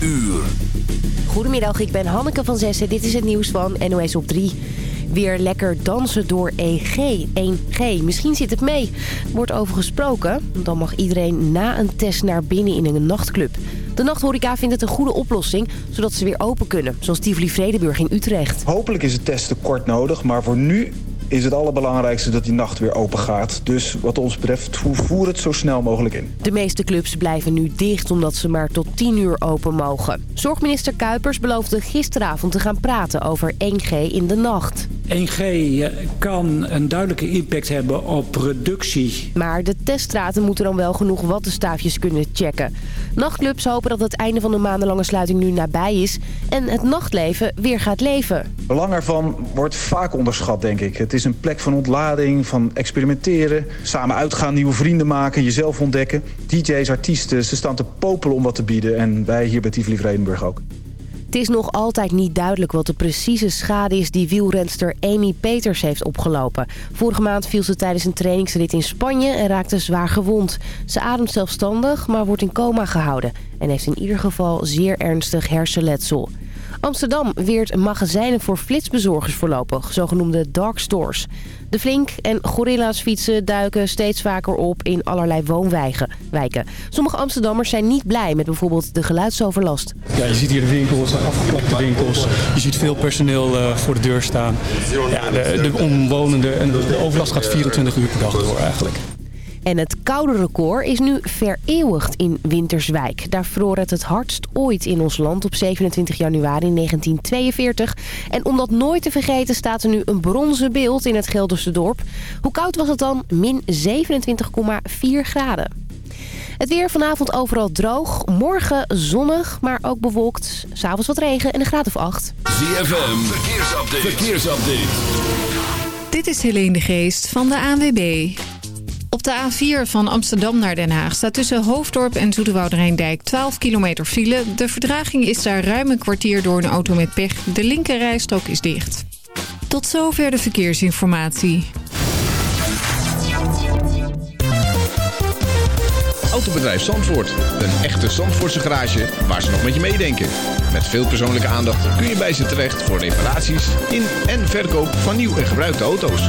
uur. Goedemiddag, ik ben Hanneke van Zessen. Dit is het nieuws van NOS op 3. Weer lekker dansen door EG. 1G. Misschien zit het mee. Wordt over gesproken. Dan mag iedereen na een test naar binnen in een nachtclub. De nachthoreca vindt het een goede oplossing, zodat ze weer open kunnen. Zoals Tivoli Vredenburg in Utrecht. Hopelijk is het testen kort nodig, maar voor nu is het allerbelangrijkste dat die nacht weer open gaat. Dus wat ons betreft, voer het zo snel mogelijk in. De meeste clubs blijven nu dicht omdat ze maar tot 10 uur open mogen. Zorgminister Kuipers beloofde gisteravond te gaan praten over 1G in de nacht. 1G kan een duidelijke impact hebben op reductie. Maar de teststraten moeten dan wel genoeg wattenstaafjes kunnen checken. Nachtclubs hopen dat het einde van de maandenlange sluiting nu nabij is... en het nachtleven weer gaat leven. Belang ervan wordt vaak onderschat, denk ik. Het is een plek van ontlading, van experimenteren... samen uitgaan, nieuwe vrienden maken, jezelf ontdekken. DJ's, artiesten, ze staan te popelen om wat te bieden... en wij hier bij Tivoli Vredenburg ook. Het is nog altijd niet duidelijk wat de precieze schade is die wielrenster Amy Peters heeft opgelopen. Vorige maand viel ze tijdens een trainingsrit in Spanje en raakte zwaar gewond. Ze ademt zelfstandig, maar wordt in coma gehouden en heeft in ieder geval zeer ernstig hersenletsel. Amsterdam weert magazijnen voor flitsbezorgers voorlopig, zogenoemde dark stores. De Flink en Gorilla's fietsen duiken steeds vaker op in allerlei woonwijken. Sommige Amsterdammers zijn niet blij met bijvoorbeeld de geluidsoverlast. Ja, je ziet hier de winkels, afgeplakte winkels. Je ziet veel personeel uh, voor de deur staan. Ja, de, de omwonenden en de overlast gaat 24 uur per dag door eigenlijk. En het koude record is nu vereeuwigd in Winterswijk. Daar vroor het het hardst ooit in ons land op 27 januari 1942. En om dat nooit te vergeten staat er nu een bronzen beeld in het Gelderse dorp. Hoe koud was het dan? Min 27,4 graden. Het weer vanavond overal droog. Morgen zonnig, maar ook bewolkt. S'avonds wat regen en een graad of 8. ZFM, verkeersupdate. verkeersupdate. Dit is Helene de Geest van de ANWB. Op de A4 van Amsterdam naar Den Haag staat tussen Hoofddorp en Zoeterwoude-Rijndijk 12 kilometer file. De verdraging is daar ruim een kwartier door een auto met pech. De linkerrijstrook is dicht. Tot zover de verkeersinformatie. Autobedrijf Zandvoort. Een echte Zandvoortse garage waar ze nog met je meedenken. Met veel persoonlijke aandacht kun je bij ze terecht voor reparaties in en verkoop van nieuw en gebruikte auto's.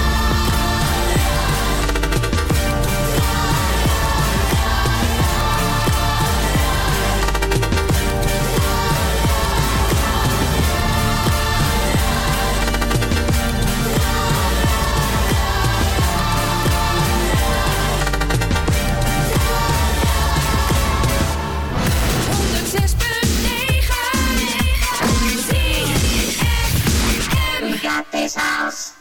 I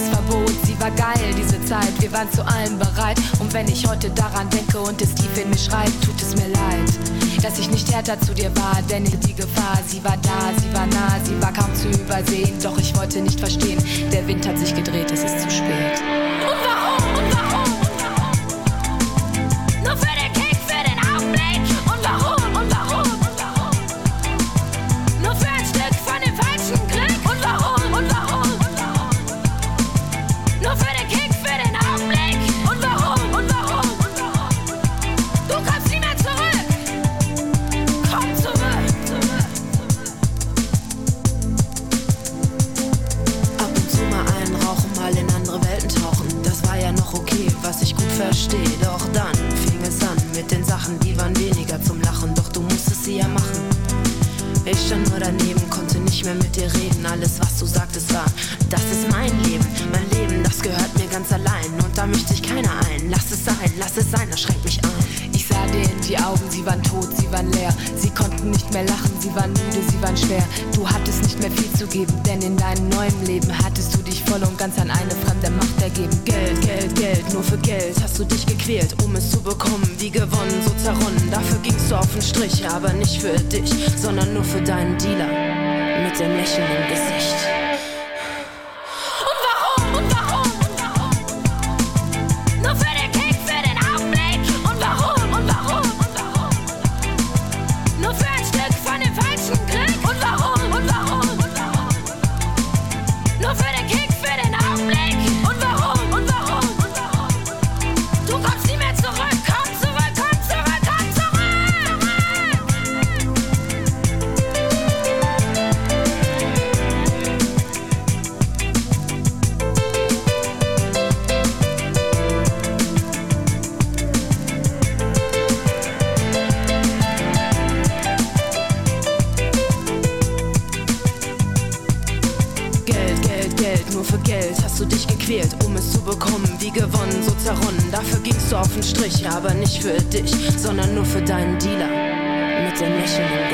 alles Verbot. Sie war geil, diese Zeit, wir waren zu allem bereit. Und wenn ich heute daran denke und es tief in mir schreit, tut es mir leid, dass ich nicht härter zu dir war. Denn die Gefahr, sie war da, sie war nah, sie war kaum zu übersehen. Doch ich wollte nicht verstehen, der Wind hat sich gedreht, es ist zu spät. für dich, sondern nur für deinen Dealer mit dem lächelnden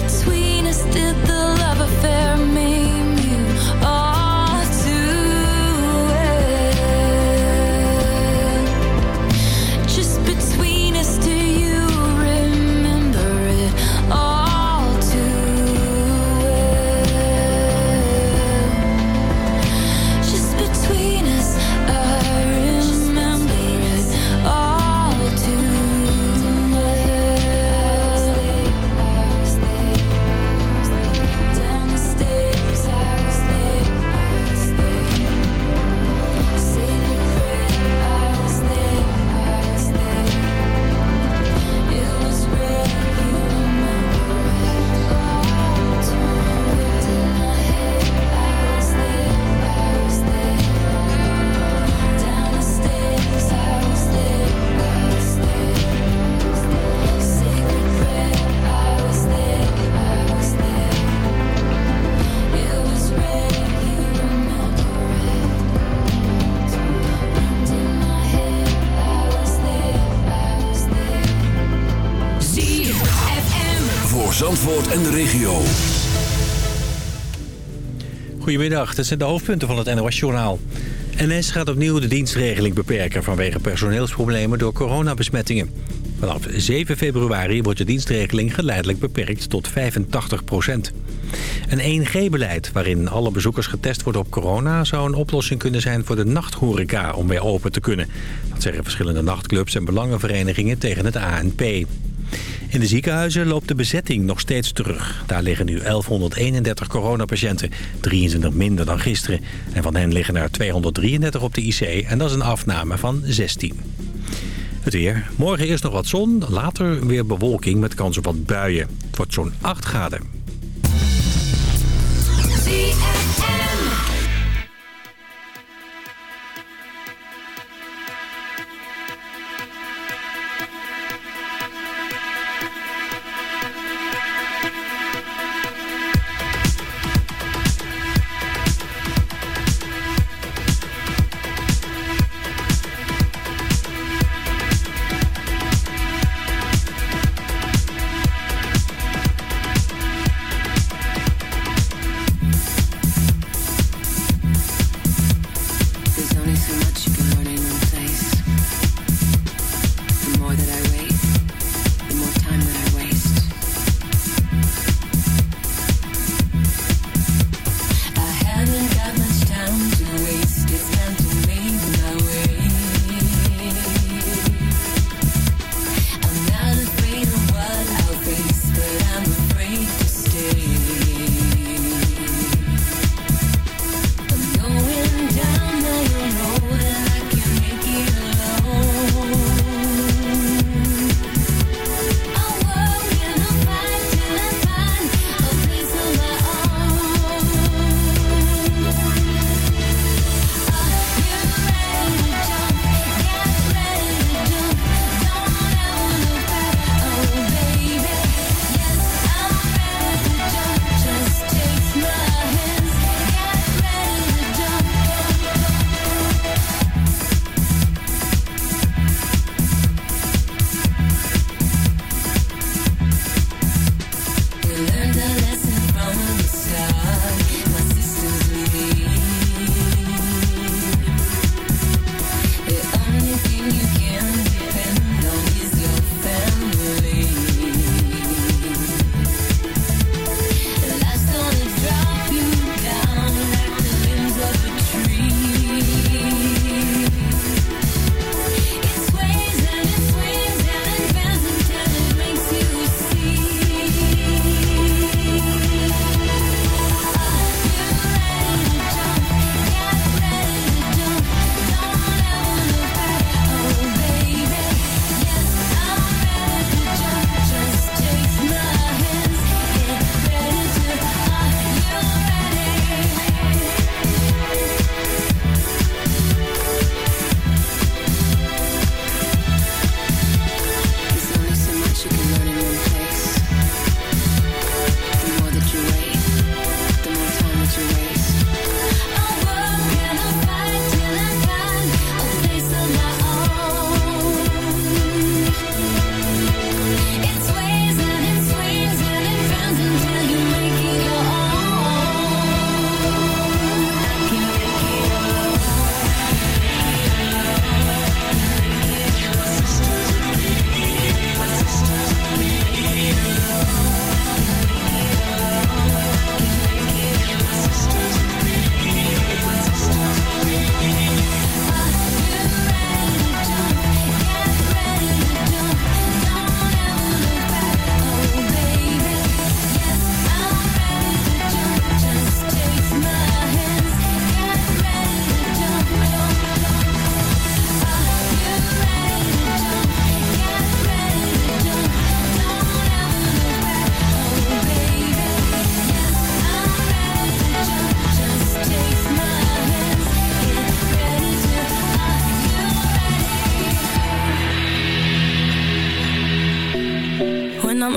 between us did the Goedemiddag, dit zijn de hoofdpunten van het NOS-journaal. NS gaat opnieuw de dienstregeling beperken vanwege personeelsproblemen door coronabesmettingen. Vanaf 7 februari wordt de dienstregeling geleidelijk beperkt tot 85 Een 1G-beleid waarin alle bezoekers getest worden op corona... zou een oplossing kunnen zijn voor de nachthoreca om weer open te kunnen. Dat zeggen verschillende nachtclubs en belangenverenigingen tegen het ANP. In de ziekenhuizen loopt de bezetting nog steeds terug. Daar liggen nu 1131 coronapatiënten, 23 minder dan gisteren. En van hen liggen er 233 op de IC en dat is een afname van 16. Het weer. Morgen eerst nog wat zon, later weer bewolking met kans op wat buien. Het wordt zo'n 8 graden.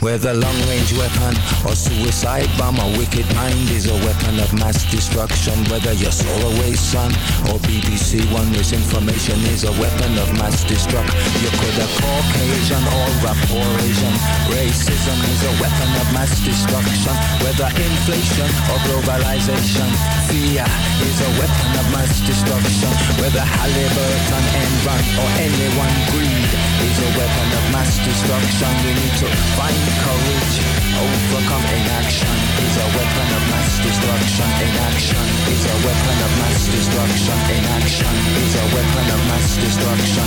Whether long-range weapon or suicide bomb, a wicked mind is a weapon of mass destruction. Whether you're Solarway Sun or BBC One, misinformation is a weapon of mass destruction. You could have Caucasian or rapport Asian. Racism is a weapon of mass destruction. Whether inflation or globalization, fear is a weapon of mass destruction. Whether Halliburton, Enron or anyone greed is a weapon of mass destruction. We need to find courage, overcome inaction is a weapon of mass destruction. Inaction is a weapon of mass destruction. Inaction is a weapon of mass destruction.